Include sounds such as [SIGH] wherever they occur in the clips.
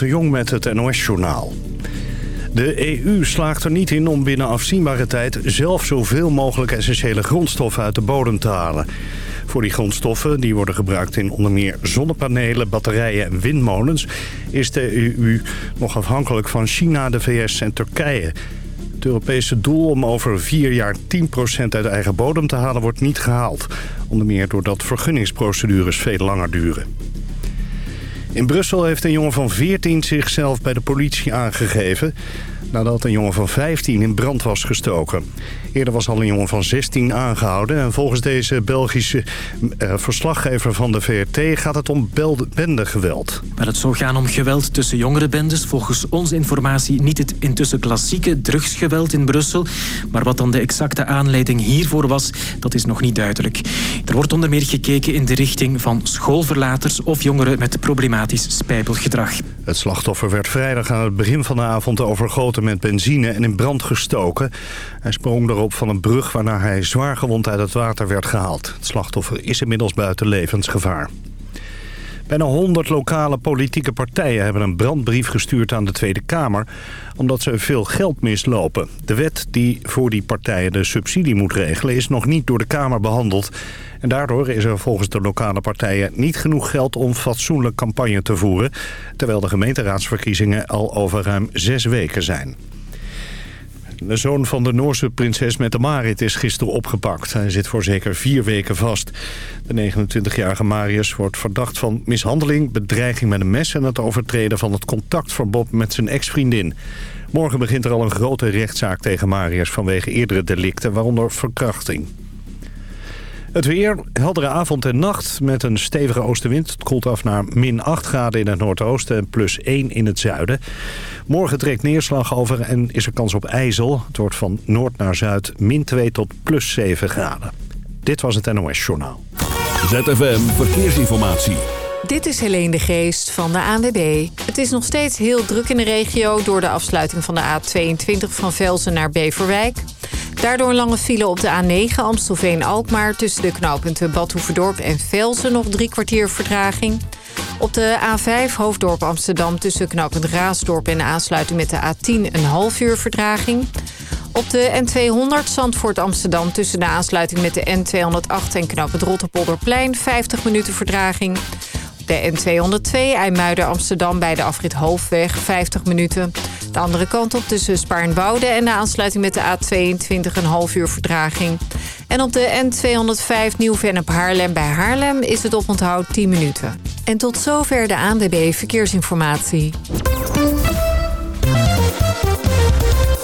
De Jong met het NOS-journaal. De EU slaagt er niet in om binnen afzienbare tijd zelf zoveel mogelijk essentiële grondstoffen uit de bodem te halen. Voor die grondstoffen, die worden gebruikt in onder meer zonnepanelen, batterijen en windmolens, is de EU nog afhankelijk van China, de VS en Turkije. Het Europese doel om over vier jaar 10% uit eigen bodem te halen wordt niet gehaald. Onder meer doordat vergunningsprocedures veel langer duren. In Brussel heeft een jongen van 14 zichzelf bij de politie aangegeven... nadat een jongen van 15 in brand was gestoken. Eerder was al een jongen van 16 aangehouden... en volgens deze Belgische uh, verslaggever van de VRT gaat het om bendegeweld. Maar het zou gaan om geweld tussen jongere bendes. Volgens onze informatie niet het intussen klassieke drugsgeweld in Brussel. Maar wat dan de exacte aanleiding hiervoor was, dat is nog niet duidelijk. Er wordt onder meer gekeken in de richting van schoolverlaters... of jongeren met problematisch spijbelgedrag. Het slachtoffer werd vrijdag aan het begin van de avond overgoten met benzine en in brand gestoken. Hij sprong erop van een brug waarna hij zwaar gewond uit het water werd gehaald. Het slachtoffer is inmiddels buiten levensgevaar. Bijna 100 lokale politieke partijen hebben een brandbrief gestuurd aan de Tweede Kamer... omdat ze veel geld mislopen. De wet die voor die partijen de subsidie moet regelen is nog niet door de Kamer behandeld. En daardoor is er volgens de lokale partijen niet genoeg geld om fatsoenlijk campagne te voeren... terwijl de gemeenteraadsverkiezingen al over ruim zes weken zijn. De zoon van de Noorse prinses Mette Marit is gisteren opgepakt. Hij zit voor zeker vier weken vast. De 29-jarige Marius wordt verdacht van mishandeling, bedreiging met een mes... en het overtreden van het contactverbod met zijn ex-vriendin. Morgen begint er al een grote rechtszaak tegen Marius vanwege eerdere delicten, waaronder verkrachting. Het weer, heldere avond en nacht met een stevige oostenwind. Het koelt af naar min 8 graden in het noordoosten en plus 1 in het zuiden. Morgen trekt neerslag over en is er kans op ijzel. Het wordt van noord naar zuid min 2 tot plus 7 graden. Dit was het NOS Journaal. ZFM Verkeersinformatie. Dit is Helene de Geest van de ANWB. Het is nog steeds heel druk in de regio... door de afsluiting van de A22 van Velzen naar Beverwijk. Daardoor lange file op de A9 Amstelveen-Alkmaar... tussen de knooppunten Badhoevedorp en Velzen nog drie kwartier vertraging. Op de A5 Hoofddorp Amsterdam tussen knooppunt Raasdorp... en de aansluiting met de A10 een half uur vertraging... Op de N200 Zandvoort Amsterdam tussen de aansluiting met de N208 en knooppunt Rotterpolderplein 50 minuten vertraging. De N202 IJmuiden Amsterdam bij de afrit Hoofdweg 50 minuten. De andere kant op tussen Spaarnwoude en de aansluiting met de A22 een half uur verdraging. En op de N205 Nieuw-Vennep Haarlem bij Haarlem is het oponthoud 10 minuten. En tot zover de ANWB Verkeersinformatie.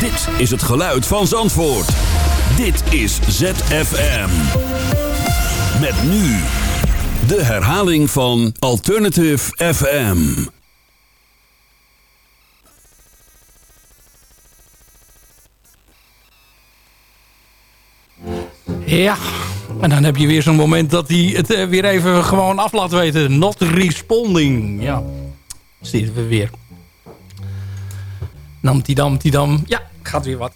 Dit is het geluid van Zandvoort. Dit is ZFM. Met nu de herhaling van Alternative FM. Ja, en dan heb je weer zo'n moment dat hij het eh, weer even gewoon af laat weten. Not responding. Ja, zitten we weer. Namtidam, tidam. Ja, gaat weer wat.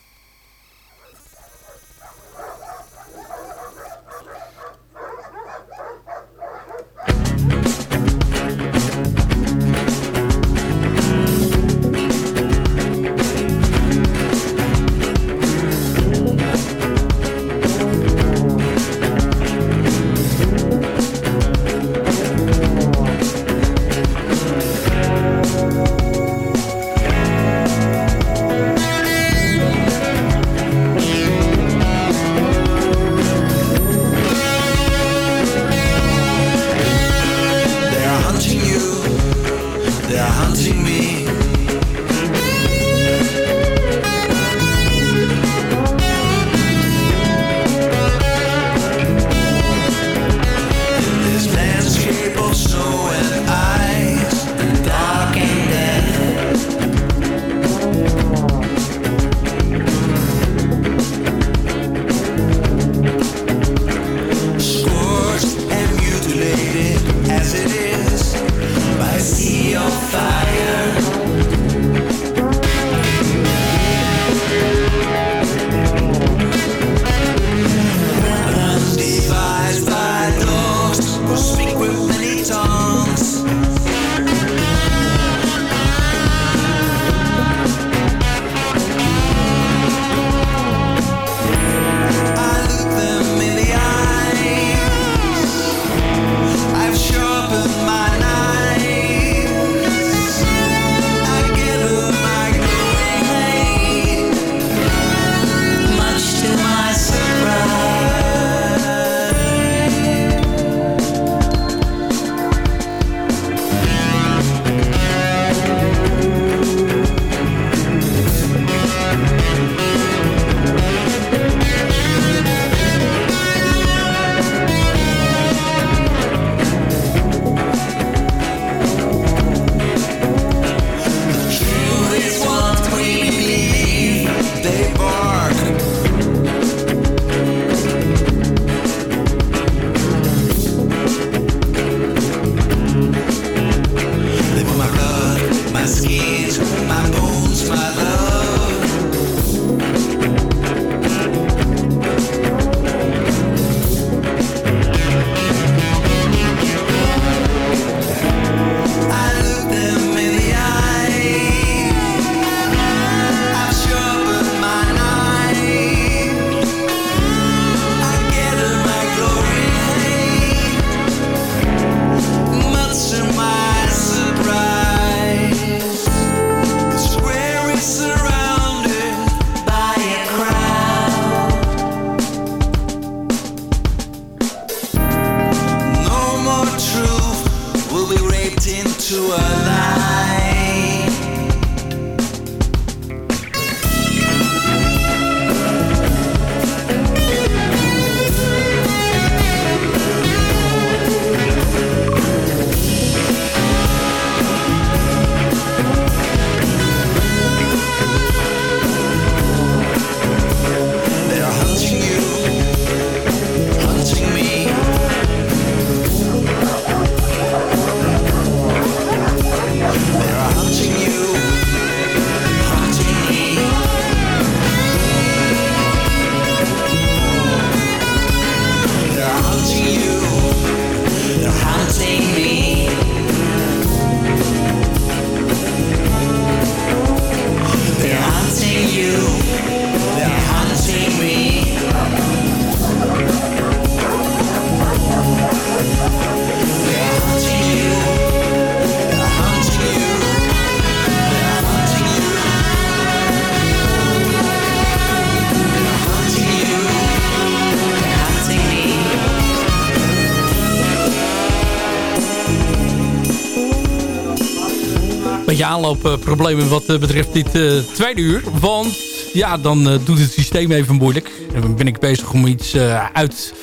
Beetje aanloopproblemen wat eh, betreft dit uh, tweede uur. Want ja, dan uh, doet het systeem even moeilijk. Dan ben ik bezig om iets uit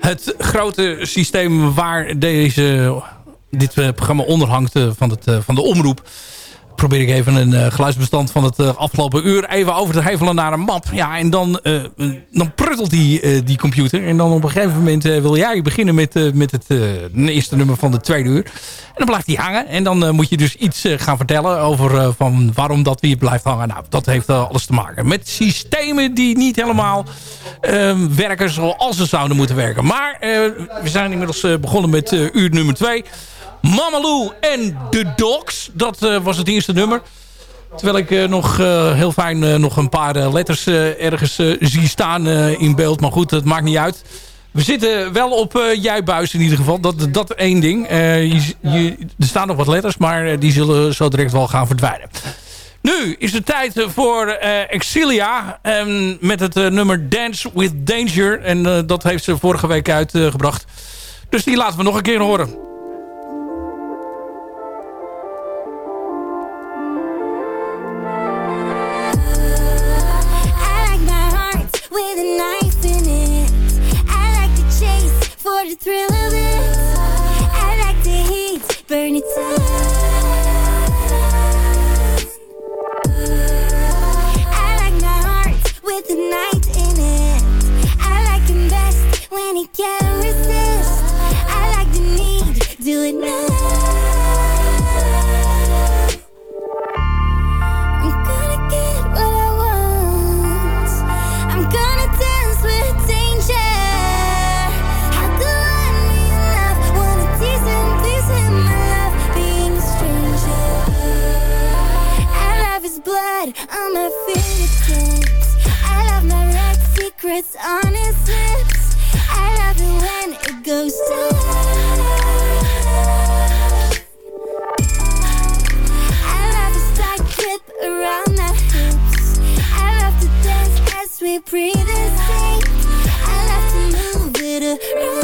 het grote systeem waar deze, dit programma onderhangt van, het, van de omroep probeer ik even een uh, geluidsbestand van het uh, afgelopen uur even over te hevelen naar een map. Ja, en dan, uh, dan pruttelt die, die computer. En dan op een gegeven moment wil jij beginnen met, met het eerste nummer van de tweede uur. En dan blijft die hangen. En dan moet je dus iets gaan vertellen over van waarom dat weer blijft hangen. Nou, dat heeft alles te maken met systemen die niet helemaal ehm, werken zoals ze zouden moeten werken. Maar we zijn inmiddels begonnen met uur nummer twee. Mamaloo en The Dogs. Dat uh, was het eerste nummer. Terwijl ik uh, nog uh, heel fijn nog een paar letters ergens zie staan in beeld. Maar goed, dat maakt niet uit. We zitten wel op buis in ieder geval. Dat, dat één ding. Je, er staan nog wat letters, maar die zullen zo direct wel gaan verdwijnen. Nu is het tijd voor Exilia. Um, met het nummer Dance with Danger. En dat heeft ze vorige week uitgebracht. dus die laten we nog een keer horen. Thrill of it. I like the heat, burn it down. I like my heart with the night in it. I like him best when he can't resist. I like the need, do it now. Secrets on his lips. I love it when it goes down. I love the side grip around my hips. I love to dance as we breathe and sing. I love to move it around.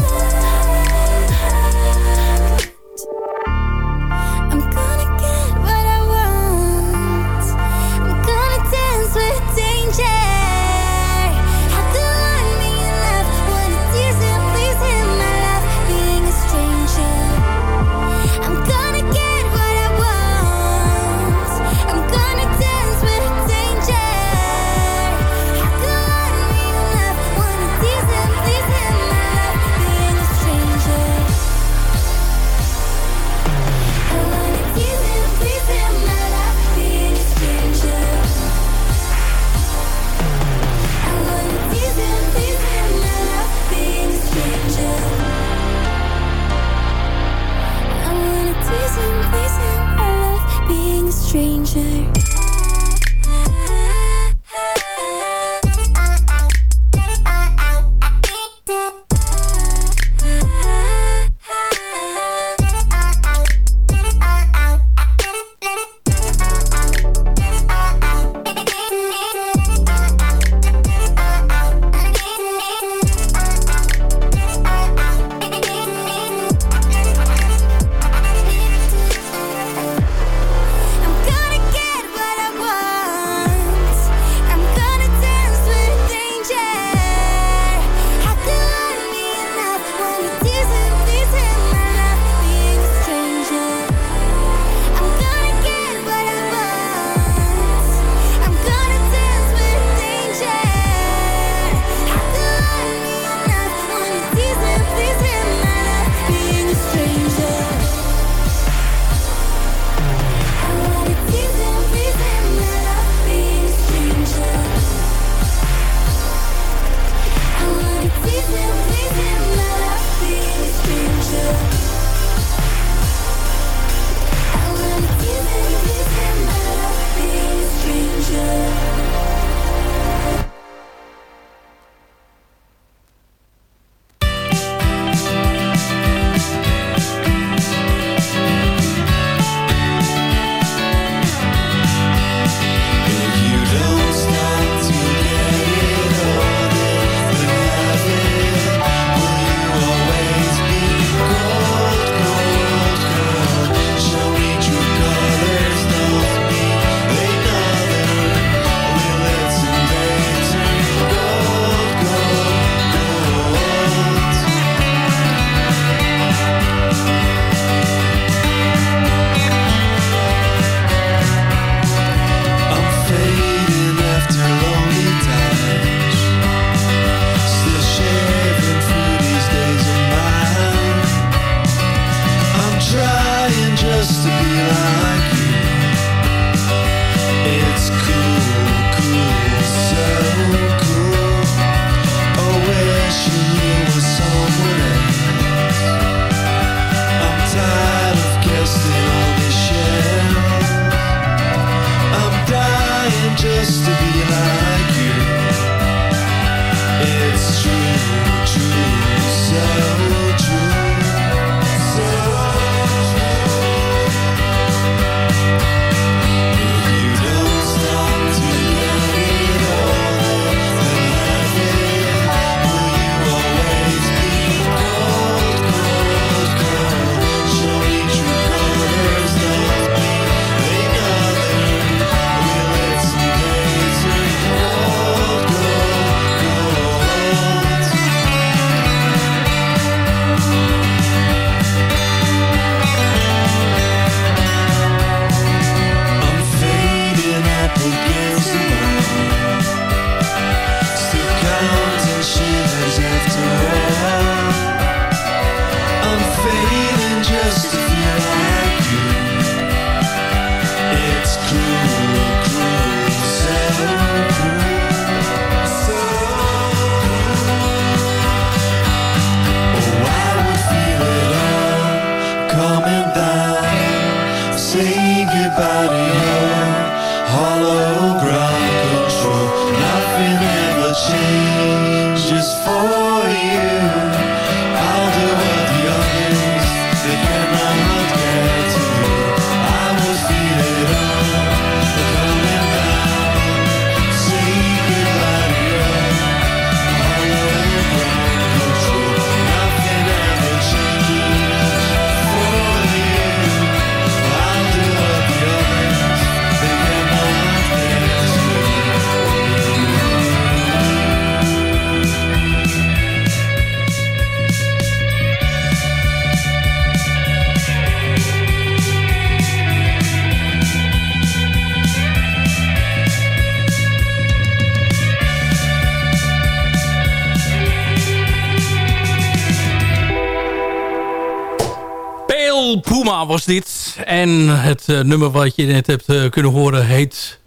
En het eh, nummer wat je net hebt eh, kunnen horen heet...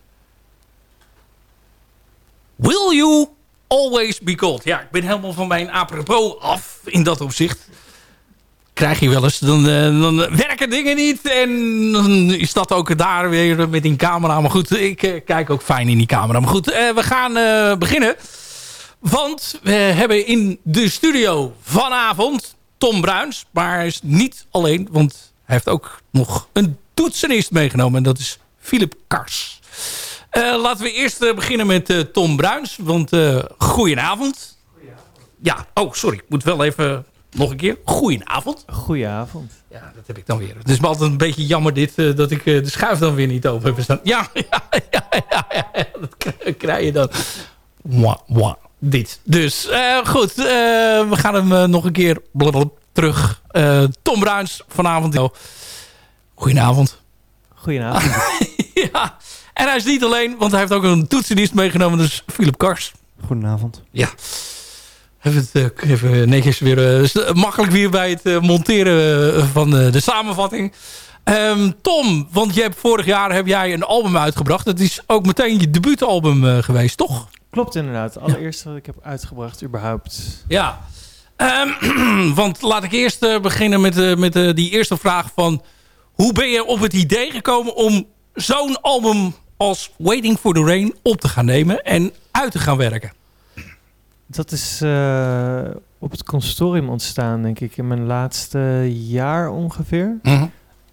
Will You Always Be Cold? Ja, ik ben helemaal van mijn apropos af in dat opzicht. Krijg je wel eens. Dan, eh, dan werken dingen niet. En dan is dat ook daar weer met die camera. Maar goed, ik kijk ook fijn in die camera. Maar goed, we gaan beginnen. Want we hebben in de studio vanavond Tom Bruins. Maar is niet alleen, want hij heeft ook nog een toetsenist meegenomen. En dat is Philip Kars. Eh, laten we eerst eh, beginnen met eh, Tom Bruins. Want uh, goedenavond. Ja, oh sorry. Ik moet wel even nog een keer. Goedenavond. Goedenavond. Ja, dat heb ik dan weer. Het is me altijd een beetje jammer dit, dat ik de schuif dan weer niet open heb staan. [LAUGHS] Ja, ja, ja, ja, dat krijg je dan. Mwah, mwah, dit. Dus goed, we gaan hem nog een keer blablabla terug. Eh, Tom Bruins vanavond. Goedenavond. Goedenavond. [LAUGHS] ja, en hij is niet alleen, want hij heeft ook een toetsenist meegenomen. Dus Philip Kars. Goedenavond. Ja. Even, eh, even netjes weer eh, makkelijk weer bij het monteren van de samenvatting. Ehm, Tom, want je hebt, vorig jaar heb jij een album uitgebracht. Dat is ook meteen je debuutalbum eh, geweest, toch? Klopt inderdaad. Het allereerste wat ik heb uitgebracht überhaupt. Ja. Ehm, [CLEARS THROAT] want laat ik eerst eh, beginnen met, eh, met eh, die eerste vraag van... Hoe ben je op het idee gekomen om zo'n album als Waiting for the Rain op te gaan nemen en uit te gaan werken? Dat is op het consortium ontstaan, denk ik, in mijn laatste jaar ongeveer.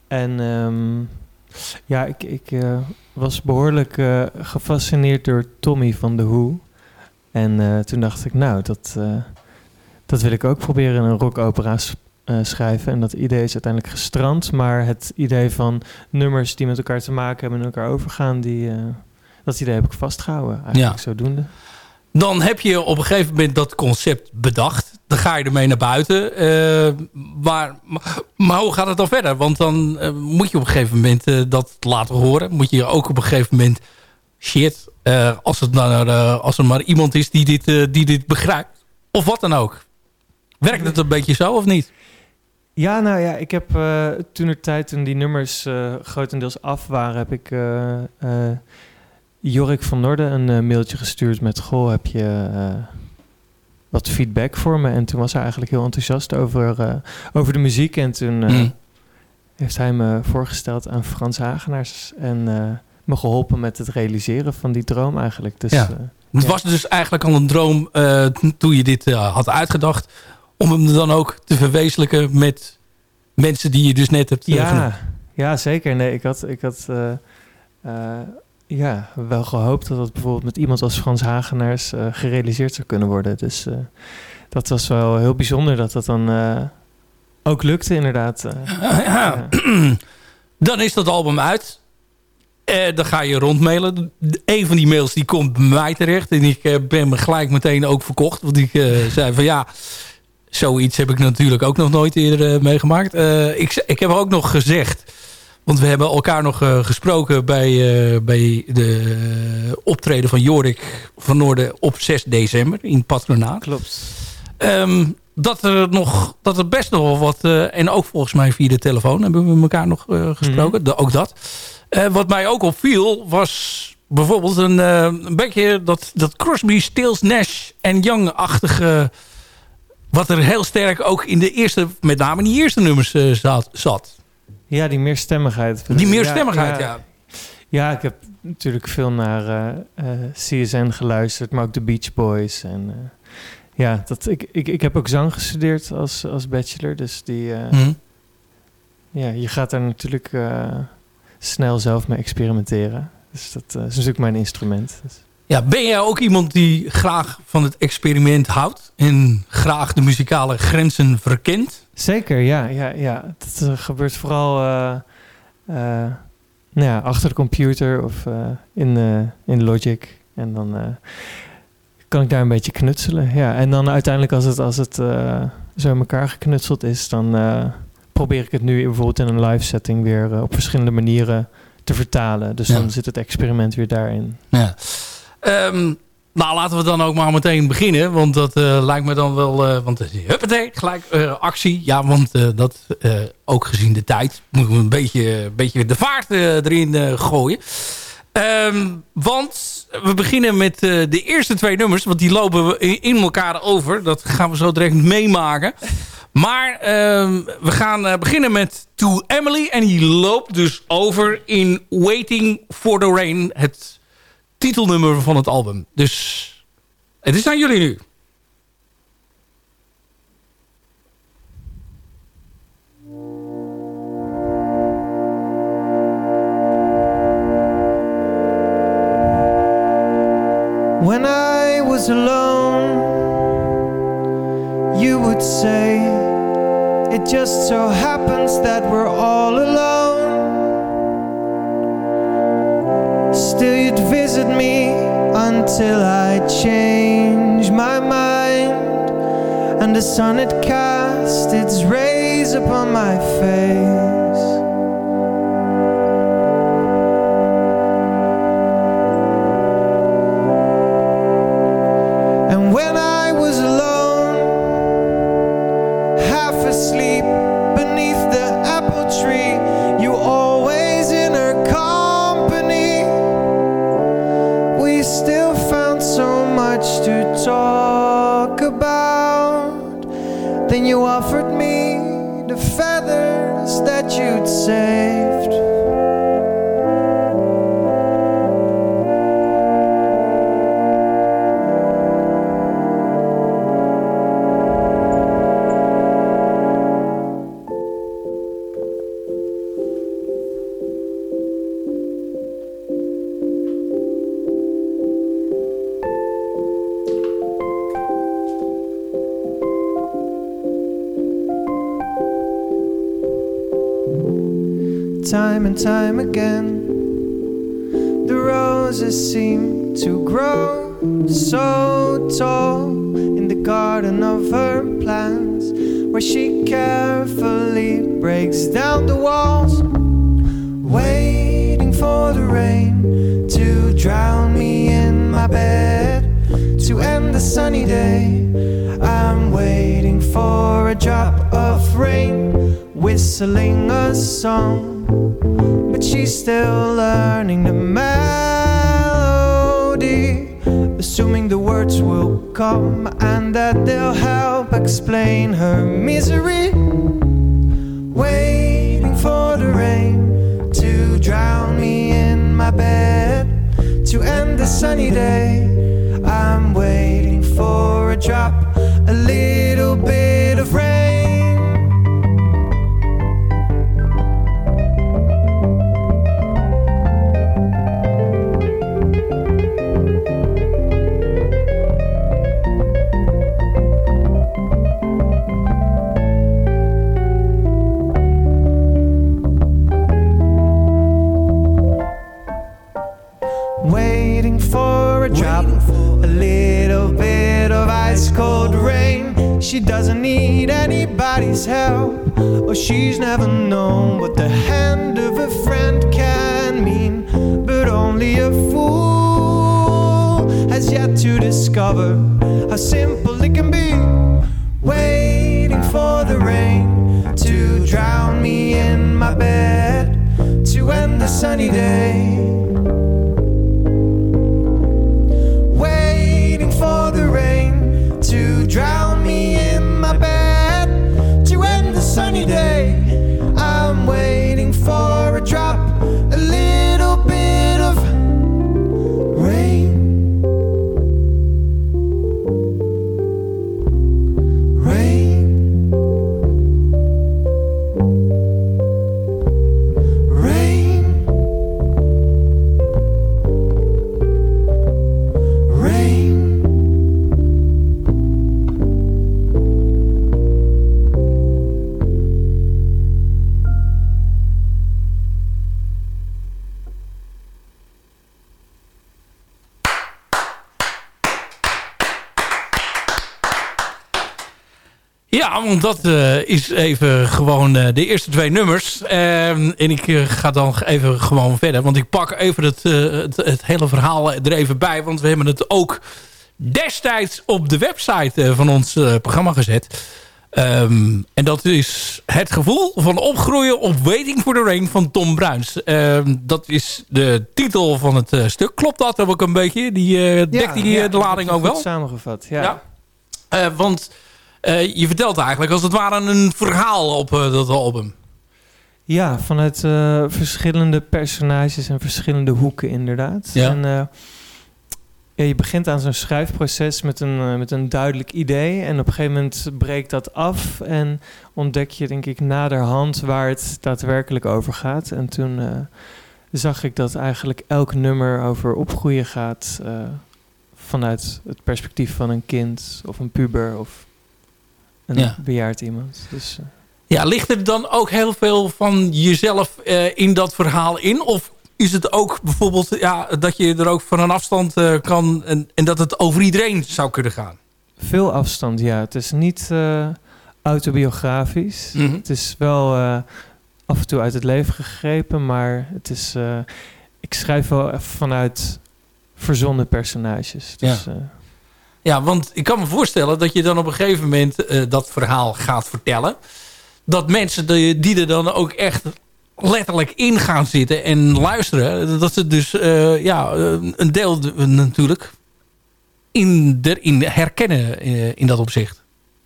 En ehm, ja, ik, ik was behoorlijk eh, gefascineerd door Tommy van The Who. En toen dacht ik, nou, dat, dat wil ik ook proberen in een rockopera eh, schrijven. En dat idee is uiteindelijk gestrand. Maar het idee van nummers die met elkaar te maken hebben en elkaar overgaan, die, eh, dat idee heb ik vastgehouden. Eigenlijk Ja. zodoende. Dan heb je op een gegeven moment dat concept bedacht. Dan ga je ermee naar buiten. Eh, maar, maar, hoe gaat het dan verder? Want dan moet je op een gegeven moment dat laten horen. Moet je ook op een gegeven moment... Shit, als, het eh, als er maar iemand is die dit, die dit begrijpt. Of wat dan ook. Werkt het een beetje zo of niet? Ja, nou ja, ik heb eh toen er tijd toen die nummers eh, grotendeels af waren, heb ik eh, Jorik van Norden een mailtje gestuurd met: Goh, heb je wat feedback voor me? En toen was hij eigenlijk heel enthousiast over, over de muziek. En toen Mm. heeft hij me voorgesteld aan Frans Hagenaars en me geholpen met het realiseren van die droom eigenlijk. Dus Ja. Het Ja. was dus eigenlijk al een droom toen je dit had uitgedacht. Om hem dan ook te verwezenlijken met mensen die je dus net hebt eh, genoemd. Ja, ja, zeker. Nee, ik had, ik had eh, eh, ja, wel gehoopt dat dat bijvoorbeeld met iemand als Frans Hagenaars gerealiseerd zou kunnen worden. Dus dat was wel heel bijzonder dat dat dan ook lukte, inderdaad. Ja. [CLEARS THROAT] Dan is dat album uit. Dan ga je rondmailen. Een van die mails die komt bij mij terecht. En ik ben me gelijk meteen ook verkocht. Want ik zei van ja... Zoiets heb ik natuurlijk ook nog nooit eerder eh, meegemaakt. Eh, ik, ik heb ook nog gezegd... Want we hebben elkaar nog eh, gesproken bij, bij de optreden van Jorik van Noorden op 6 december in Patronaat. Klopt. Ehm, dat er nog dat er best nog wel wat en ook volgens mij via de telefoon hebben we elkaar nog gesproken. De- ook dat. Wat mij ook opviel was bijvoorbeeld een, een beetje dat, dat Crosby, Stills, Nash en Young-achtige wat er heel sterk ook in de eerste, met name in die eerste nummers eh, zat. zat. Ja, die meerstemmigheid. Die meerstemmigheid, ja. Ja, ik heb natuurlijk veel naar eh, eh, CSN geluisterd, maar ook de Beach Boys. En ja, dat, ik, ik, ik heb ook zang gestudeerd als, als bachelor. Dus die, eh, Hm. ja, je gaat daar natuurlijk snel zelf mee experimenteren. Dus dat is natuurlijk mijn instrument. Dus. Ja, ben jij ook iemand die graag van het experiment houdt en graag de muzikale grenzen verkent? Zeker, ja. ja, ja. Dat eh, gebeurt vooral eh, eh, nou ja, achter de computer of in, in Logic. En dan kan ik daar een beetje knutselen. Ja. En dan uiteindelijk als het, als het zo in elkaar geknutseld is... dan probeer ik het nu bijvoorbeeld in een live setting weer op verschillende manieren te vertalen. Dus Ja. dan zit het experiment weer daarin. Ja. Ehm, nou, laten we dan ook maar meteen beginnen. Want dat eh, lijkt me dan wel... Uh, want huppatee, gelijk actie. Ja, want dat ook gezien de tijd... moeten we een beetje, beetje de vaart erin gooien. Um, want we beginnen met de eerste twee nummers. Want die lopen we in elkaar over. Dat gaan we zo direct meemaken. Maar ehm, we gaan beginnen met To Emily. En die loopt dus over in Waiting for the Rain. Het titelnummer van het album. Dus het is aan jullie nu. When I was alone, you would say, It just so happens that we're all visit me until I change my mind, and the sun it cast its rays upon my face. time again. Dat eh, is even gewoon eh, de eerste twee nummers. Ehm, en ik eh, ga dan even gewoon verder. Want ik pak even het, het, het, hele verhaal er even bij. Want we hebben het ook destijds op de website van ons programma gezet. Ehm, en dat is het gevoel van opgroeien op Waiting for the Rain van Tom Bruins. Ehm, dat is de titel van het stuk. Klopt dat ook een beetje? Die, dekt die ja, de lading ook wel? samengevat, ja. ja. want... Uh, je vertelt eigenlijk als het ware een verhaal op uh, dat album. Ja, vanuit uh, verschillende personages en verschillende hoeken inderdaad. Ja. En, ja, je begint aan zo'n schrijfproces met een, met een duidelijk idee. En op een gegeven moment breekt dat af. En ontdek je denk ik naderhand waar het daadwerkelijk over gaat. En toen zag ik dat eigenlijk elk nummer over opgroeien gaat... vanuit het perspectief van een kind of een puber of een ja. bejaard iemand. Dus, uh. Ja, ligt er dan ook heel veel van jezelf uh, in dat verhaal in? Of is het ook bijvoorbeeld ja, dat je er ook van een afstand uh, kan... En, en, dat het over iedereen zou kunnen gaan? Veel afstand, ja. Het is niet autobiografisch. Mm -hmm. Het is wel af en toe uit het leven gegrepen, maar het is... ik schrijf wel vanuit verzonnen personages. Dus, ja. Ja, want ik kan me voorstellen dat je dan op een gegeven moment uh, dat verhaal gaat vertellen. Dat mensen die, die er dan ook echt letterlijk in gaan zitten en luisteren. Dat ze dus uh, ja, een deel natuurlijk in, erin herkennen uh, in dat opzicht.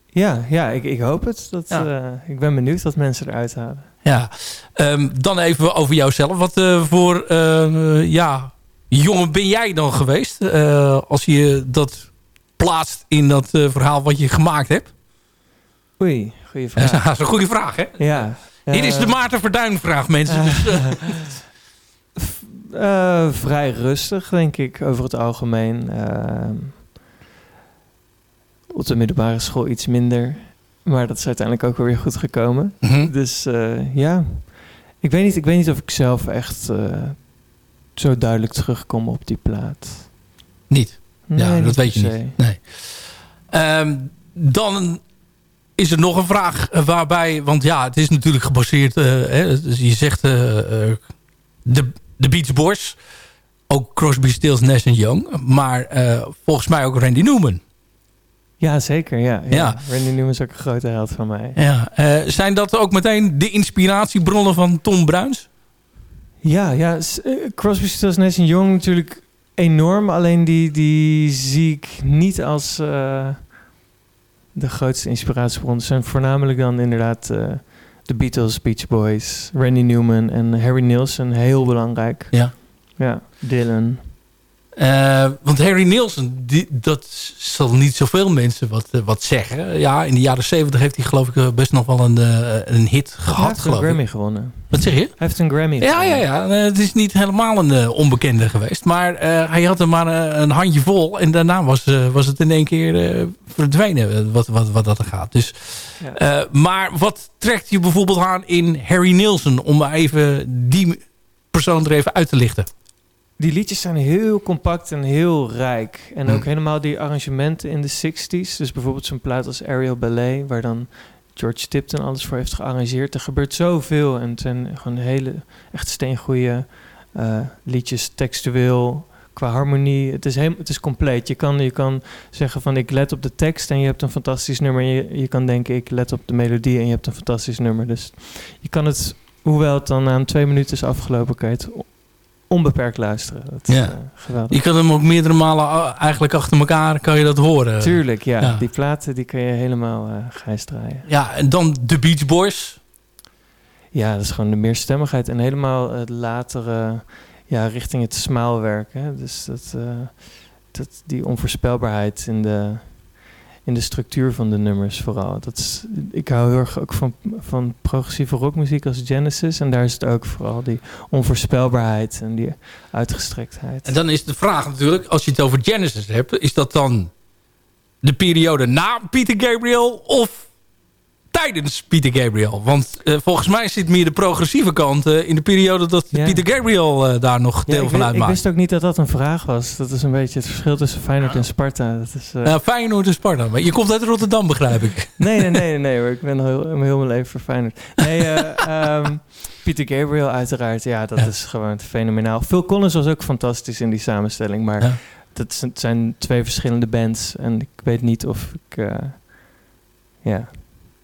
Ja, ja ik, ik hoop het. Dat, ja. ik ben benieuwd wat mensen eruit halen. Ja, um, dan even over jouzelf. Wat voor ja, jongen ben jij dan geweest? als je dat plaatst in dat uh, verhaal wat je gemaakt hebt? Oei, goede vraag. [LAUGHS] Dat is een goede vraag, hè? Ja. Dit is de Maarten Verduin vraag, mensen. Dus, [LAUGHS] uh, vrij rustig, denk ik, over het algemeen. Uh, op de middelbare school iets minder. Maar dat is uiteindelijk ook weer goed gekomen. Mm -hmm. Dus ja, ik weet, niet, ik weet niet of ik zelf echt zo duidelijk terugkom op die plaat. Niet? Nee, ja, dat weet je se. niet. Nee. Um, dan is er nog een vraag waarbij... Want ja, het is natuurlijk gebaseerd... Uh, hè, dus je zegt uh, de, de Beach Boys. Ook Crosby, Stills, Nash Young. Maar uh, volgens mij ook Randy Newman. Ja, zeker. Ja, ja. ja. Randy Newman is ook een grote held van mij. Ja. zijn dat ook meteen de inspiratiebronnen van Tom Bruins? Ja, ja. Crosby, Stills, Nash Young natuurlijk enorm. Alleen die, die zie ik niet als uh, de grootste inspiratiebron. Het zijn voornamelijk dan inderdaad uh, de Beatles, Beach Boys, Randy Newman en Harry Nilsson. Heel belangrijk. Ja. Ja, Dylan. Uh, want Harry Nilsson, die, dat zal niet zoveel mensen wat, uh, wat zeggen. Ja, in de jaren zeventig heeft hij geloof ik best nog wel een, uh, een hit gehad. Hij heeft geloof een Grammy ik. gewonnen. Wat zeg je? Hij heeft een Grammy Ja, ja, ja. het is niet helemaal een onbekende geweest. Maar hij had er maar een handje vol. En daarna was, was het in één keer verdwenen wat, wat, wat dat er gaat. Dus, ja. maar wat trekt je bijvoorbeeld aan in Harry Nilsson? Om even die persoon er even uit te lichten. Die liedjes zijn heel compact en heel rijk. En ook helemaal die arrangementen in de 60s. Dus bijvoorbeeld zo'n plaat als Aerial Ballet, waar dan George Tipton alles voor heeft gearrangeerd. Er gebeurt zoveel en het zijn gewoon hele, echt steengoeie uh, liedjes, textueel, qua harmonie. Het is, helemaal, het is compleet. Je kan, je kan zeggen van ik let op de tekst en je hebt een fantastisch nummer. En je, je kan denken ik let op de melodie en je hebt een fantastisch nummer. Dus je kan het, hoewel het dan na twee minuten is afgelopen, kan je het onbeperkt luisteren. Dat ja. uh, geweldig. Je kan hem ook meerdere malen eigenlijk achter elkaar kan je dat horen. Tuurlijk, ja. ja. Die platen die kun je helemaal uh, grijs draaien. Ja, en dan de Beach Boys. Ja, dat is gewoon de meerstemmigheid. En helemaal het latere, ja, richting het smaalwerk. Hè. Dus dat, uh, dat, die onvoorspelbaarheid in de, in de structuur van de nummers vooral. Dat is, ik hou heel erg ook van, van progressieve rockmuziek als Genesis. En daar is het ook vooral die onvoorspelbaarheid en die uitgestrektheid. En dan is de vraag natuurlijk, als je het over Genesis hebt... is dat dan de periode na Peter Gabriel of tijdens Peter Gabriel? Want eh, volgens mij zit meer de progressieve kant eh, in de periode dat Ja. Peter Gabriel eh, daar nog Ja, deel van wi- ik uitmaakt. wist ook niet dat dat een vraag was. Dat is een beetje het verschil tussen Feyenoord en Sparta. Dat is, Ja, Feyenoord en Sparta. Maar je komt uit Rotterdam, begrijp ik. [LAUGHS] Nee, nee, nee, nee hoor. Ik ben heel, heel mijn leven voor Feyenoord. Nee, eh, [LAUGHS] ehm, Peter Gabriel uiteraard. Ja, dat Ja. is gewoon fenomenaal. Phil Collins was ook fantastisch in die samenstelling. Maar Ja. dat zijn- twee verschillende bands. En ik weet niet of ik... eh,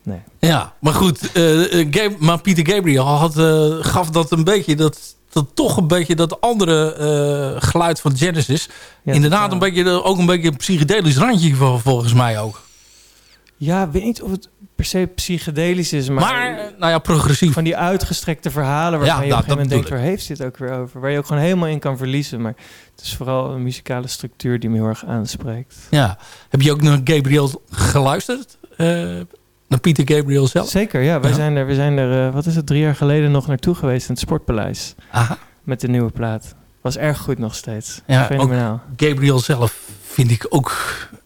ja, Ja, maar goed. eh, eh, maar Peter Gabriel had, eh, gaf dat een beetje... Dat, dat toch een beetje dat andere geluid van Genesis. ja Inderdaad, een beetje, ook een beetje een psychedelisch randje vol- volgens mij ook. Ja, ik weet niet of het per se psychedelisch is. Maar, Maar, nou ja, progressief. van die uitgestrekte verhalen waarvan Ja, je op een nou, gegeven moment denkt... waar heeft dit ook weer over? Waar je ook gewoon helemaal in kan verliezen. Maar het is vooral een muzikale structuur die me heel erg aanspreekt. Ja. Heb je ook naar Gabriel geluisterd? Naar Peter Gabriel zelf? Zeker, ja. Wij Ja. zijn er, we zijn er eh, wat is het, drie jaar geleden nog naartoe geweest in het Sportpaleis. Aha. Met de nieuwe plaat. Was erg goed nog steeds. Ja, Fenomenaal. Gabriel zelf vind ik ook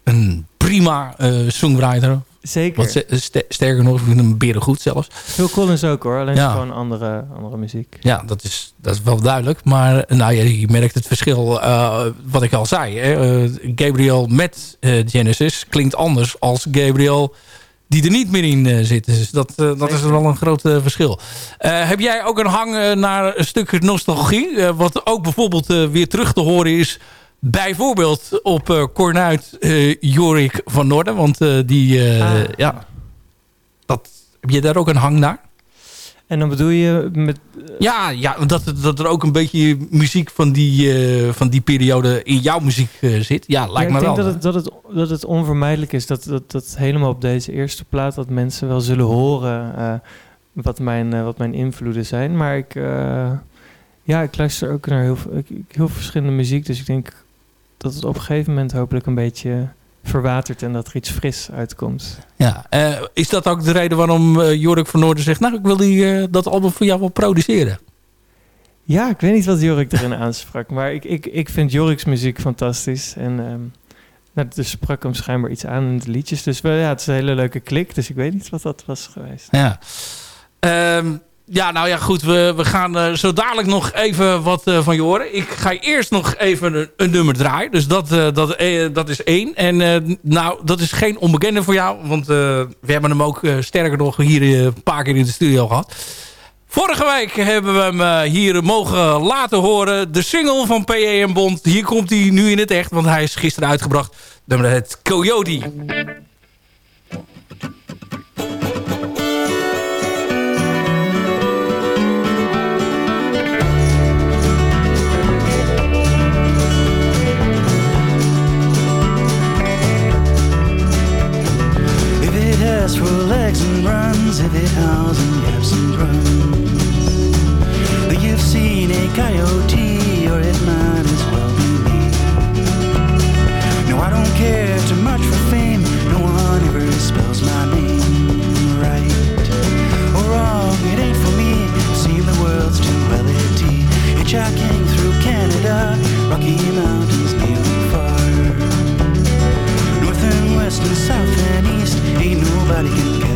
een prima eh, songwriter. Zeker. Wat sterker nog, ik vind hem beren goed zelfs. Phil Collins ook hoor. Alleen Ja. gewoon andere, andere muziek. Ja, dat is, dat is wel duidelijk. Maar eh, nou, ja, je merkt het verschil, wat ik al zei. Hè? Gabriel met Genesis klinkt anders als Gabriel die er niet meer in eh, zit. Dus dat, eh, dat is wel een groot eh, verschil. Heb jij ook een hang naar een stuk nostalgie? Wat ook bijvoorbeeld weer terug te horen is... Bijvoorbeeld op Cornuit Jorik van Noorden. Want die, Ah. ja, dat, heb je daar ook een hang naar? En dan bedoel je met... Ja, ja dat, dat er ook een beetje muziek van die, eh, van die periode in jouw muziek eh, zit. Ja, lijkt Ja, me ik wel. denk dat het, dat, het, dat het onvermijdelijk is dat, dat, dat helemaal op deze eerste plaat... dat mensen wel zullen horen eh, wat, mijn, eh, wat mijn invloeden zijn. Maar ik, eh, ja, ik luister ook naar heel, ik, ik- heel verschillende muziek. Dus ik denk dat het op een gegeven moment hopelijk een beetje verwatert... en dat er iets fris uitkomt. Ja. Eh, is dat ook de reden waarom eh, Jorik van Noorden zegt... nou, ik wil die, eh, dat album voor jou wel produceren? Ja, ik weet niet wat Jorik erin [LAUGHS] aansprak, maar ik, ik, ik vind Jorik's muziek fantastisch. En ehm nou, sprak hem schijnbaar iets aan in de liedjes. Dus wel, ja, het is een hele leuke klik, dus ik weet niet wat dat was geweest. Ja. Ehm, ja, nou ja, goed. We, we gaan eh, zo dadelijk nog even wat eh, van je horen. Ik ga eerst nog even een, een nummer draaien. Dus dat, eh, dat, dat is één. En nou, dat is geen onbekende voor jou. Want we hebben hem ook sterker nog hier een paar keer in de studio gehad. Vorige week hebben we hem hier mogen laten horen. De single van P.E. en Bond. Hier komt hij nu in het echt. Want hij is gisteren uitgebracht. Nummer het Coyote. vivid owls and gaps and grunts. That you've seen a coyote, or it might as well be me. No, I don't care too much for fame. No one ever spells my name right or wrong. It ain't for me. I've seen the world's too well at Hitchhiking through Canada, Rocky Mountains near and far. North and west and south and east, ain't nobody can.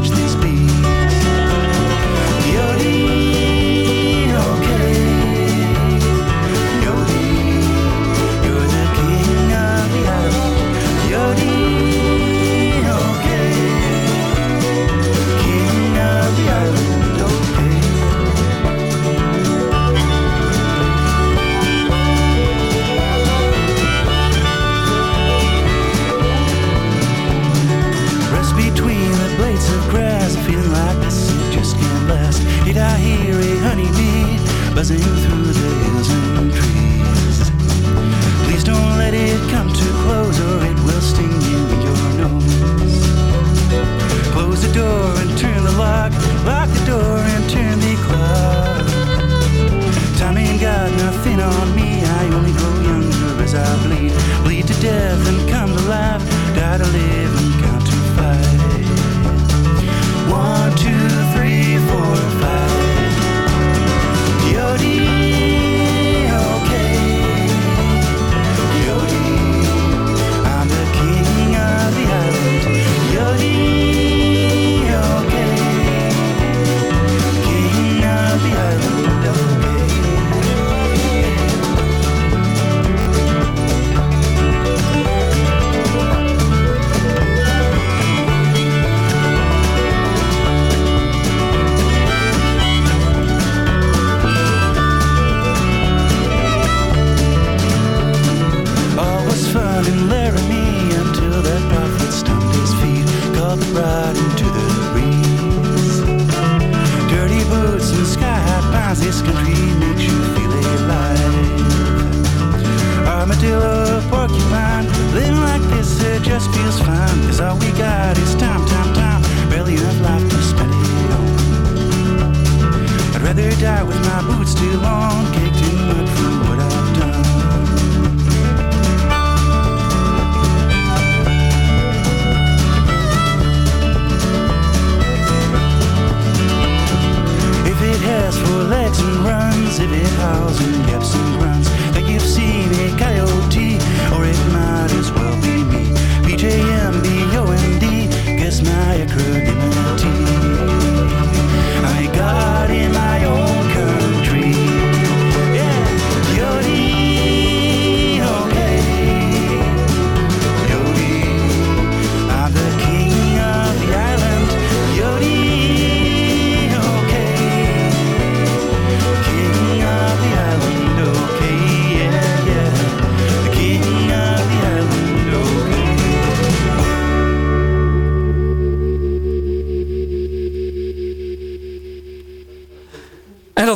buzzing through.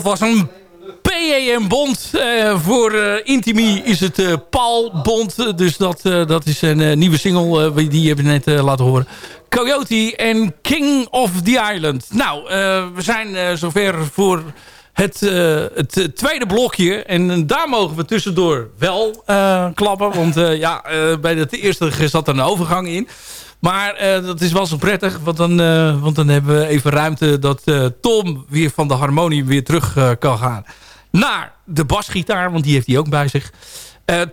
Was een PEM-bond. Eh, voor eh Intimi is het eh Paul-bond. Dus dat, dat is een nieuwe single. die hebben we net laten horen. Coyote en King of the Island. Nou, we zijn zover voor het, het tweede blokje. En daar mogen we tussendoor wel klappen. Want ja, bij het eerste zat er een overgang in. Maar eh, dat is wel zo prettig. Want dan, eh, want dan hebben we even ruimte dat eh, Tom weer van de harmonie weer terug kan gaan. Naar de basgitaar, want die heeft hij ook bij zich.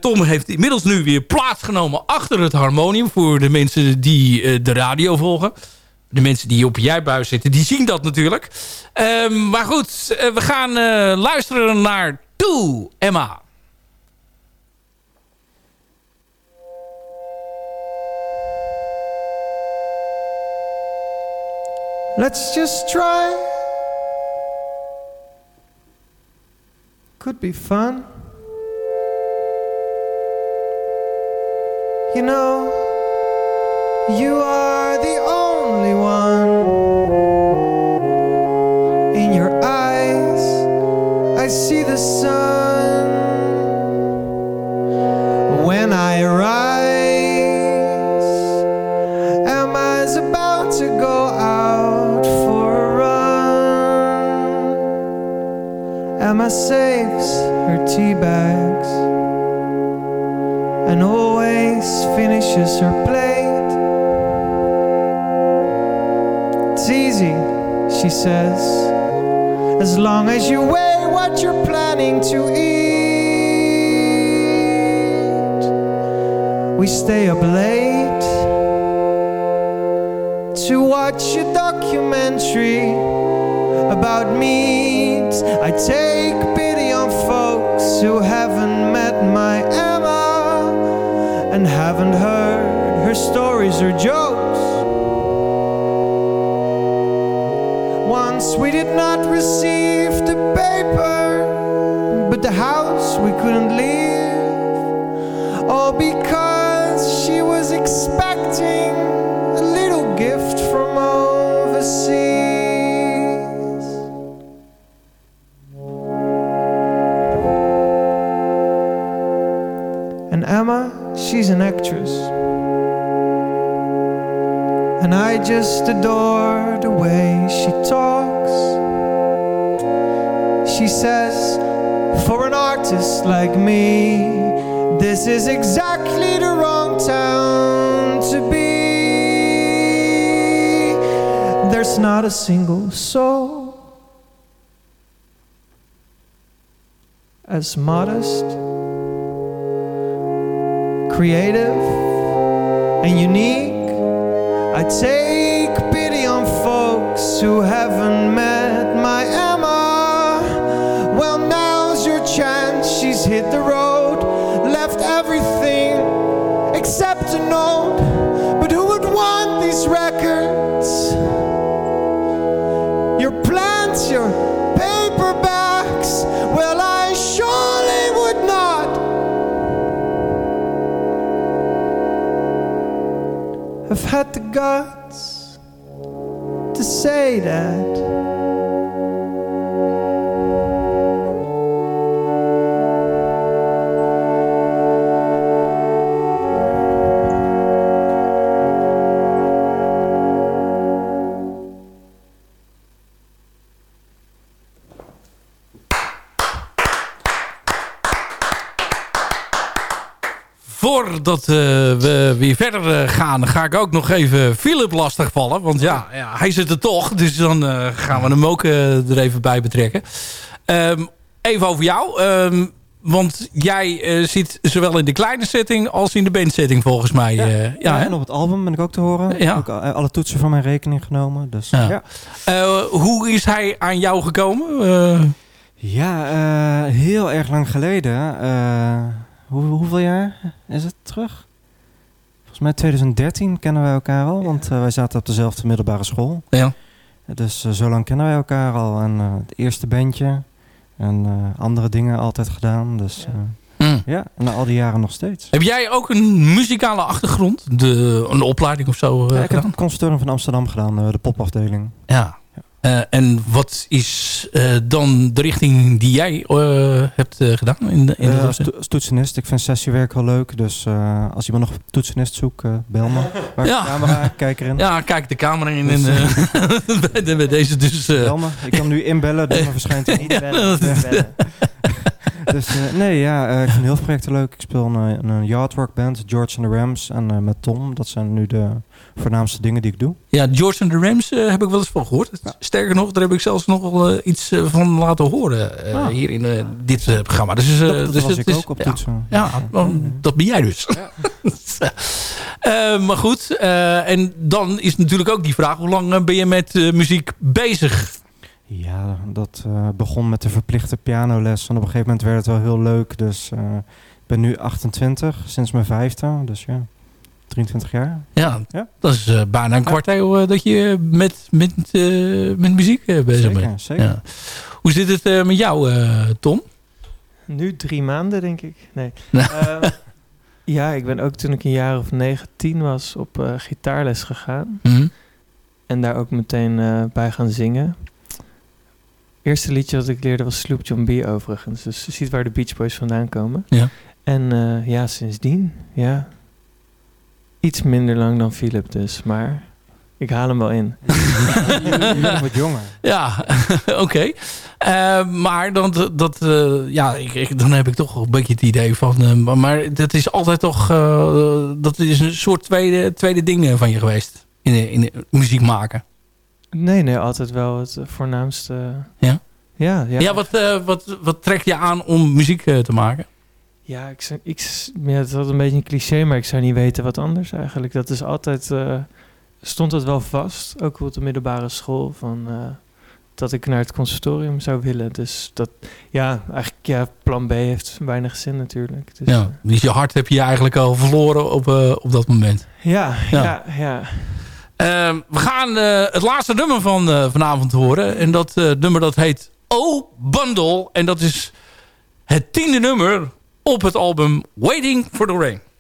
Tom heeft inmiddels nu weer plaatsgenomen achter het harmonium. Voor de mensen die de radio volgen. De mensen die op jij-buis zitten, die zien dat natuurlijk. Ehm, maar goed, we gaan luisteren naar Toe, Emma. Let's just try. Could be fun. You know, you are the only one. Emma saves her tea bags and always finishes her plate. It's easy, she says, as long as you weigh what you're planning to eat. We stay up late to watch a documentary about meat. I take pity on folks who haven't met my Emma and haven't heard her stories or jokes. Once we did not receive the paper, but the house we couldn't leave. All because she was expecting she's an actress. And I just adore the way she talks. She says, for an artist like me, this is exactly the wrong town to be. There's not a single soul as modest, creative, and unique. I take pity on folks who haven't met my Have had the guts to say that. Voordat eh, we weer verder eh, gaan, ga ik ook nog even Philip lastigvallen. Want ja, ja hij zit er toch. Dus dan eh, gaan we hem ook er even bij betrekken. Ehm, even over jou. Ehm, want jij eh, zit zowel in de kleine setting als in de bandsetting volgens mij. Ja, ja, en op het album ben ik ook te horen. Ja. Ook alle toetsen voor mijn rekening genomen. Dus, Ja. ja. Eh, hoe is hij aan jou gekomen? Eh, Ja, eh, heel erg lang geleden. Hoe, hoeveel jaar is het terug? Volgens mij 2013 kennen wij elkaar al, want eh, wij zaten op dezelfde middelbare school. Ja. Dus eh, zo lang kennen wij elkaar al. En eh, het eerste bandje en eh, andere dingen altijd gedaan. Dus ja, en na al die jaren nog steeds. Heb jij ook een muzikale achtergrond? De, een opleiding of zo eh, Ja, ik heb het conservatorium van Amsterdam gedaan, eh, de popafdeling. Ja. Eh, en wat is eh, dan de richting die jij eh, hebt gedaan? In de, in de als, to- als toetsenist. Ik vind sessiewerk wel leuk. Dus als iemand nog toetsenist zoekt, bel me. Waar Ja. de camera, kijk erin. ja, kijk de camera in. Dus, en, [LAUGHS] bij de- bij deze dus... Bel me. Ik kan hem nu inbellen, dus maar verschijnt hij niet. [LAUGHS] Dat- Dus nee, ja, ik vind heel veel projecten leuk. Ik speel een, eh, een yardwork band, George and the Rams en met Tom. Dat zijn nu de voornaamste dingen die ik doe. Ja, George and the Rams eh, heb ik wel eens van gehoord. Sterker nog, daar heb ik zelfs nog wel eh, iets eh, van laten horen. eh, Ah. hier in eh, dit eh, programma. Dus, eh, dat dat dus was ik is- ook op toetsen. Ja, dan- dat ben jij dus. [LAUGHS] Eh, maar goed, eh, en dan is natuurlijk ook die vraag... hoe lang ben je met eh, muziek bezig? Ja, dat eh, begon met de verplichte pianoles. En op een gegeven moment werd het wel heel leuk. Dus eh, ik ben nu 28, sinds mijn vijfde. Dus ja, 23 jaar. Ja, Ja. dat is eh, bijna een kwart eeuw eh, dat je met, met, eh, met muziek eh, bezig Zeker, bent. zeker. Ja. Hoe zit het eh, met jou, eh, Tom? Nu drie maanden, denk ik. Nee. [LAUGHS] Ehm, ja, ik ben ook toen ik een jaar of negen, tien was op eh, gitaarles gegaan. Hm? En daar ook meteen eh, bij gaan zingen. Eerste liedje dat ik leerde was Sloop John B. overigens. Dus je ziet waar de Beach Boys vandaan komen. Ja. En eh, ja, sindsdien, ja. Iets minder lang dan Philip dus, maar ik haal hem wel in. Je [LAUGHS] bent wat jonger. Ja, [LAUGHS] oké. Eh, maar dan, dat, eh, ja, ik, ik- dan heb ik toch een beetje het idee van... eh, maar- dat is altijd toch... eh, dat is een soort tweede, tweede ding van je geweest. In, de- in de muziek maken. Nee, nee, altijd wel het voornaamste. Ja? Ja, ja. Ja, wat, eh, wat, wat trekt je aan om muziek te maken? Ja, ik, zou- ik, ja, het is altijd een beetje een cliché, maar ik zou niet weten wat anders eigenlijk. Dat is altijd, eh, stond het wel vast, ook op de middelbare school, van, eh, dat ik naar het conservatorium zou willen. Dus dat, ja, eigenlijk, ja, plan B heeft weinig zin natuurlijk. Dus, Ja, eh, dus je hart heb je eigenlijk al verloren op, op dat moment. ja, Ja. ja, ja. Ehm, we gaan het laatste nummer van vanavond horen. En dat nummer dat heet Oh Bundle. En dat is het tiende nummer op het album Waiting for the Rain.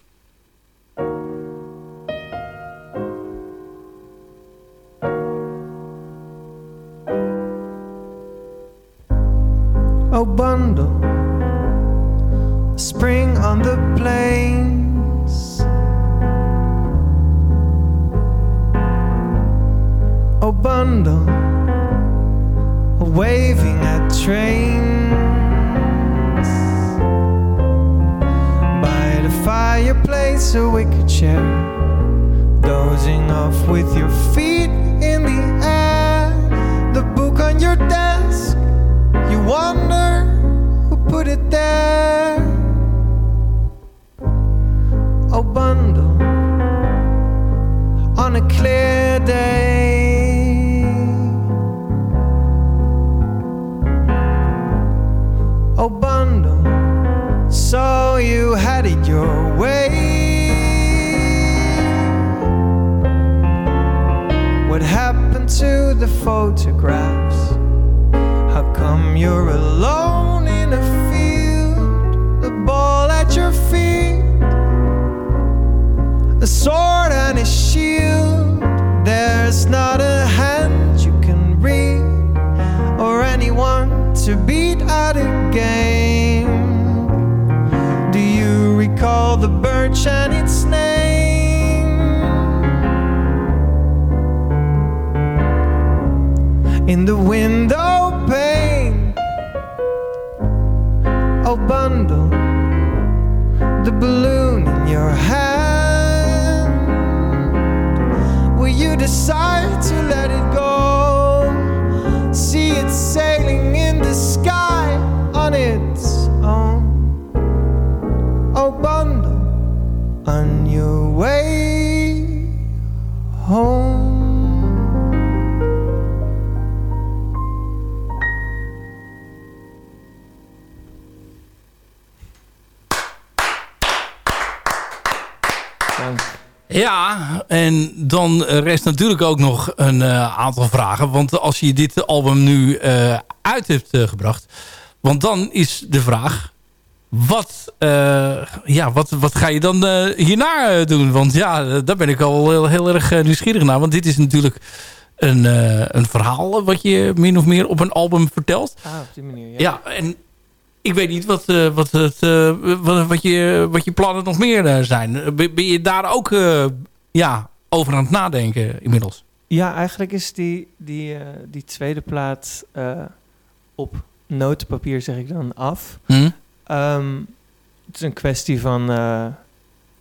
Ja, en dan rest natuurlijk ook nog een eh, aantal vragen. Want als je dit album nu eh, uit hebt eh, gebracht... Want dan is de vraag... Wat, ja, wat, wat ga je dan hierna doen? Want ja, daar ben ik al heel, heel erg nieuwsgierig naar. Want dit is natuurlijk een, een verhaal... wat je min of meer op een album vertelt. Ah, op die manier, ja. Ja, en ik weet niet wat, eh, wat, het, eh, wat, wat, je, wat je plannen nog meer eh, zijn. Ben je daar ook ja, over aan het nadenken inmiddels? Ja, eigenlijk is die, die, die tweede plaat op notenpapier, zeg ik dan, af. Hm? Ehm, het is een kwestie van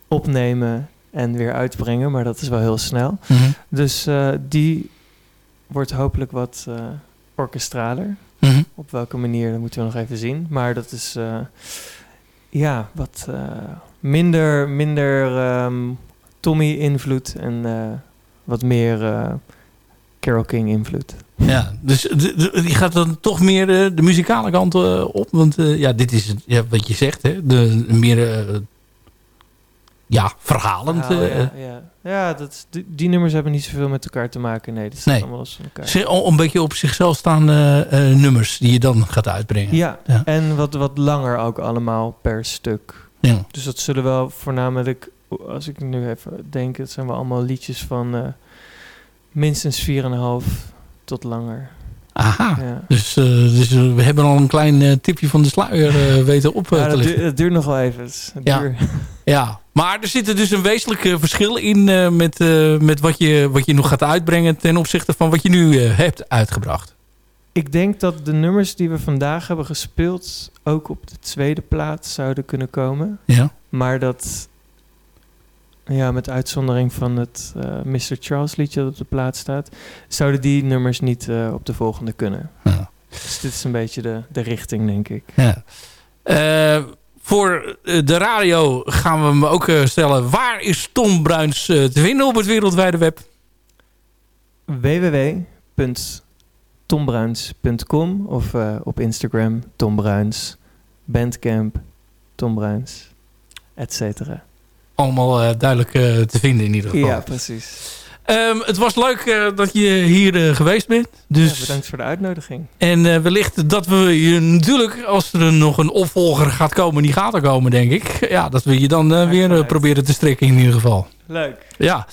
opnemen en weer uitbrengen, maar dat is wel heel snel. Mhm. Dus die wordt hopelijk wat eh, orkestraler. Op welke manier, dat moeten we nog even zien. Maar dat is eh, ja, wat eh, minder, minder ehm, Tommy-invloed en eh, wat meer Carole King-invloed. Ja, dus de, de- die gaat dan toch meer eh, de muzikale kant op. Want ja, dit is ja, wat je zegt, hè? De, meer ja, verhalend. Nou, eh, ja, ja. ja dat die, die nummers hebben niet zoveel met elkaar te maken. Nee, dat staat Nee. allemaal los van elkaar. ze- een beetje op zichzelf staande eh, nummers die je dan gaat uitbrengen. Ja, Ja. en wat, wat langer ook allemaal per stuk. Ja. Dus dat zullen wel voornamelijk, als ik nu even denk, het zijn wel allemaal liedjes van eh, minstens 4,5 tot langer. Aha. Ja. Dus, dus we hebben al een klein tipje van de sluier weten op Ja, te dat, lichten. duurt, duurt nog wel even. Het Ja. duur. Ja, maar er zit er dus een wezenlijk eh, verschil in eh, met, eh, met wat, je, wat je nog gaat uitbrengen ten opzichte van wat je nu hebt uitgebracht. Ik denk dat de nummers die we vandaag hebben gespeeld ook op de tweede plaats zouden kunnen komen. Ja. Maar dat, ja, met uitzondering van het Mr. Charles liedje dat op de plaat staat, zouden die nummers niet op de volgende kunnen. Ja. Dus dit is een beetje de, de richting, denk ik. Ja. Voor eh, de radio gaan we hem ook eh, stellen. Waar is Tom Bruins eh, te vinden op het wereldwijde web? www.tombruins.com of op Instagram Tom Bruins, Bandcamp Tom Bruins, et cetera. Allemaal duidelijk te vinden in ieder geval. Ja, precies. Ehm, het was leuk eh, dat je hier eh, geweest bent. Dus, Ja, bedankt voor de uitnodiging. En eh, wellicht dat we je natuurlijk, als er nog een opvolger gaat komen, die gaat er komen, denk ik. Ja, dat we je dan weer proberen te strikken in ieder geval. Leuk. Ja,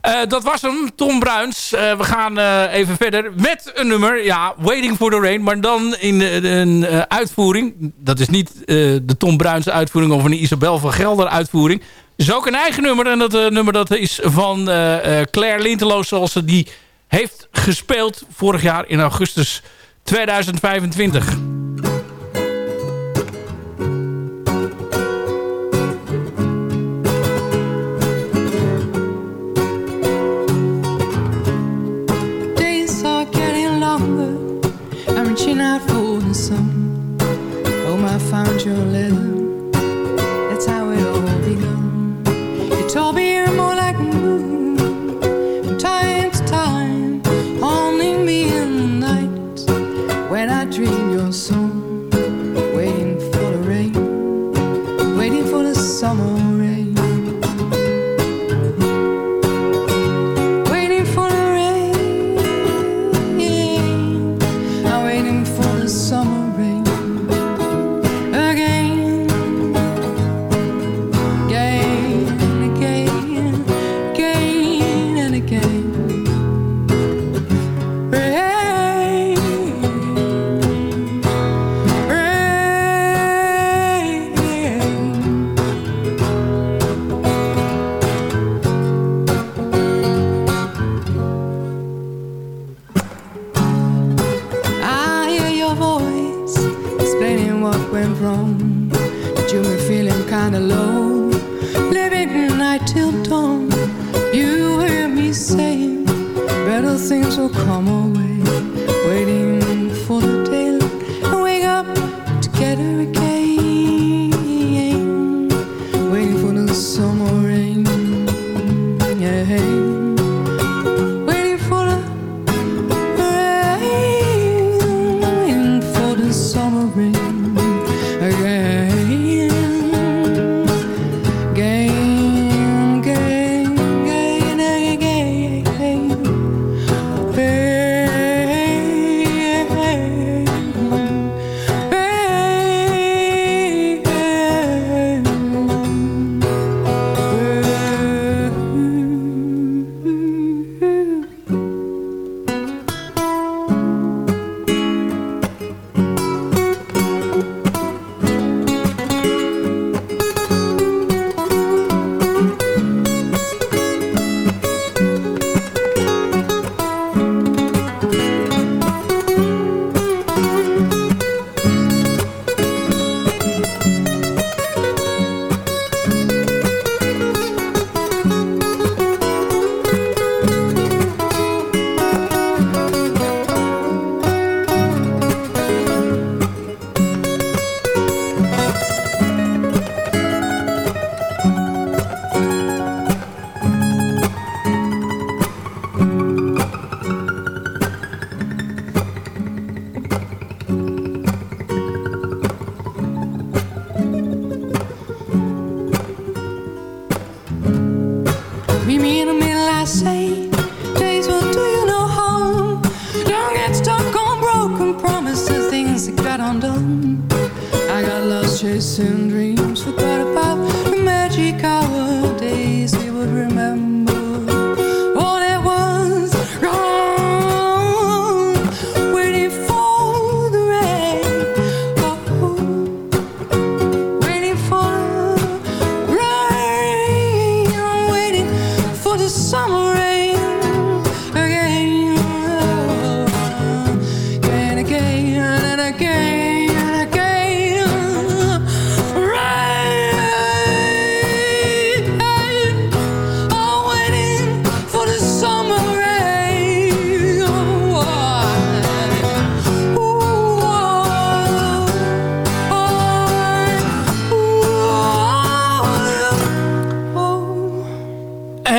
Eh, dat was hem, Tom Bruins. Eh, we gaan eh, even verder met een nummer. Ja, Waiting for the Rain. Maar dan in een uitvoering. Dat is niet de Tom Bruins uitvoering of een Isabel van Gelder uitvoering. is ook een eigen nummer. En dat nummer dat is van Claire Linteloos zoals ze die heeft gespeeld vorig jaar in augustus 2025. fool some. Oh, I found your letter.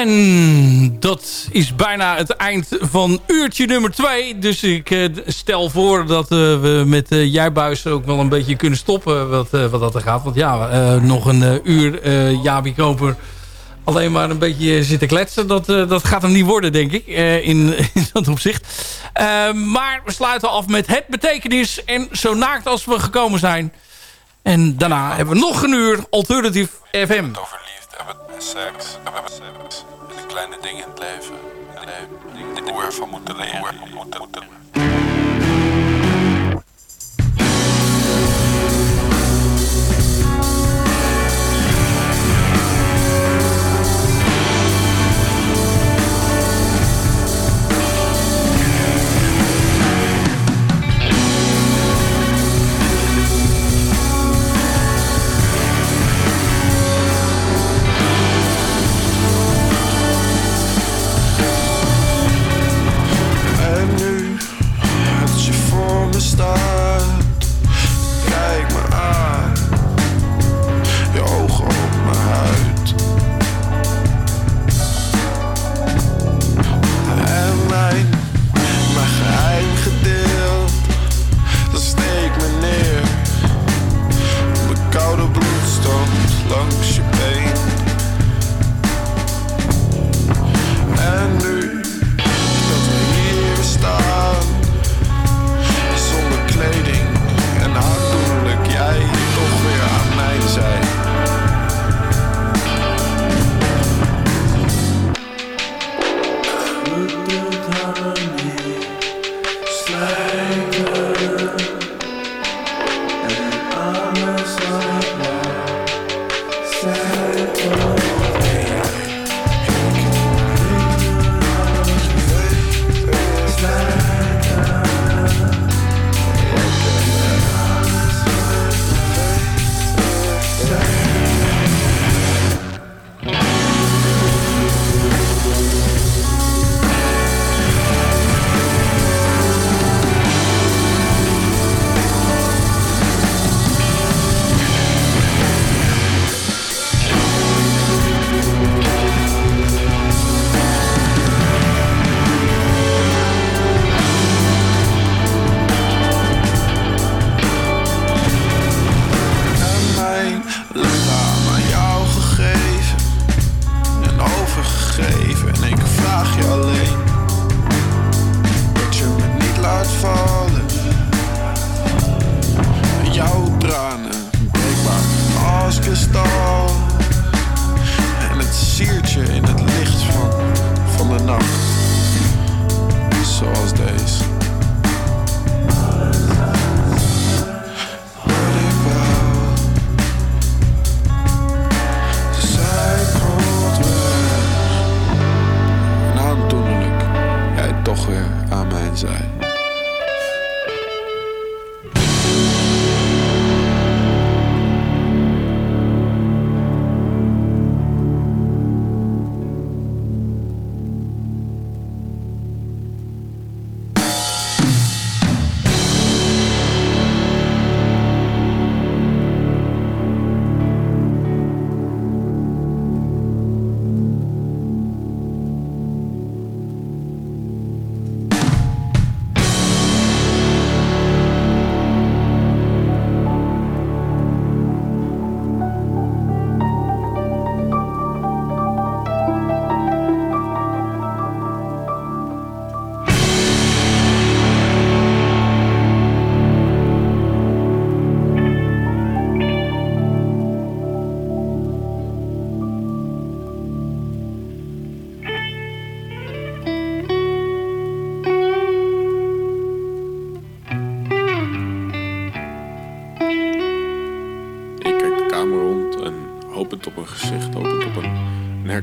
En dat is bijna het eind van uurtje nummer 2. Dus ik eh, stel voor dat eh, we met uh, Jijbuis ook wel een beetje kunnen stoppen wat, eh, wat dat er gaat. Want ja, eh, nog een eh, uur eh Jabi Koper alleen maar een beetje zitten kletsen. Dat, eh, dat gaat hem niet worden, denk ik, eh, in, [LAUGHS] in dat opzicht. Eh, maar we sluiten af met het betekenis en zo naakt als we gekomen zijn. En daarna hebben we nog een uur Alternative FM. over liefde, het seks, kleine dingen in het leven. En Hoe ervan moeten leren. Hoe moeten, moeten.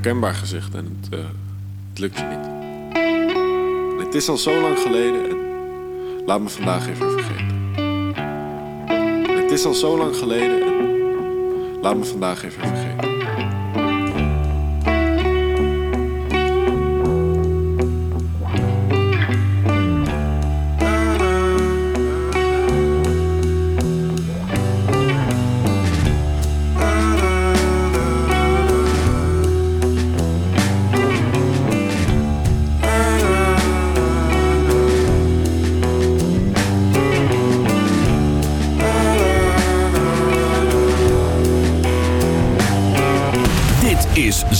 Herkenbaar gezicht en het, het lukt je niet. Het is al zo lang geleden en laat me vandaag even vergeten. En het is al zo lang geleden en laat me vandaag even vergeten.